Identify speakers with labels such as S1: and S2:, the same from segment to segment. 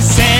S1: Say.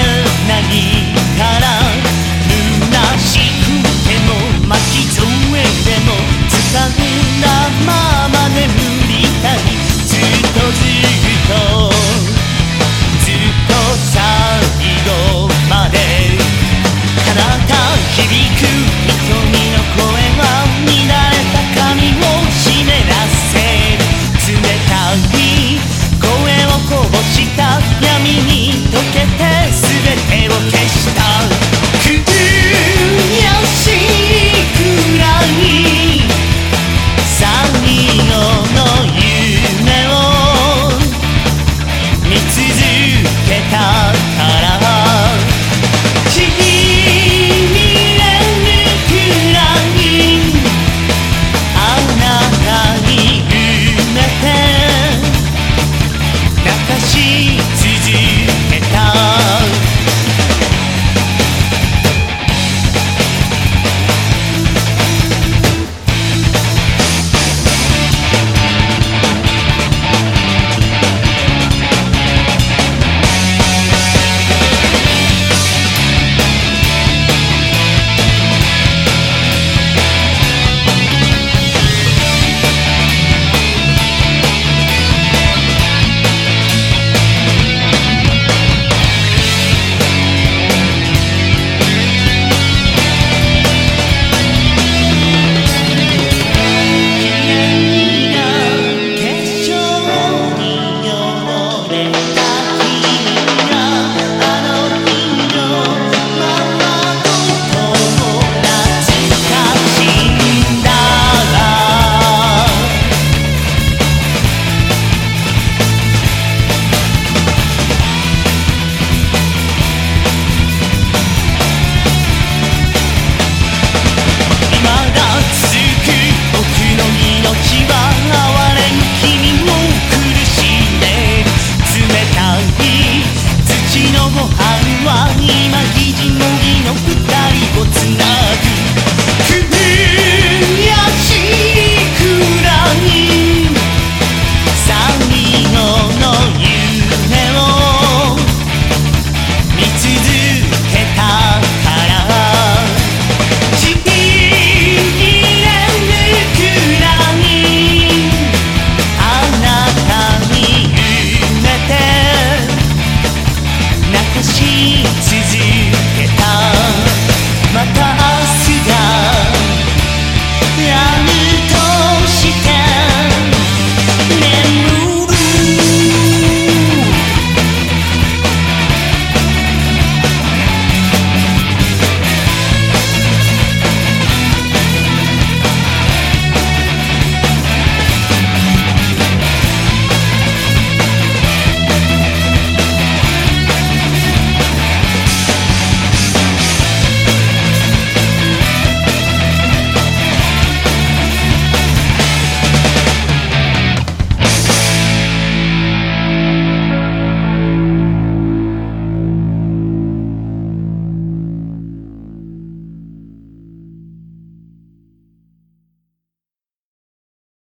S1: gitti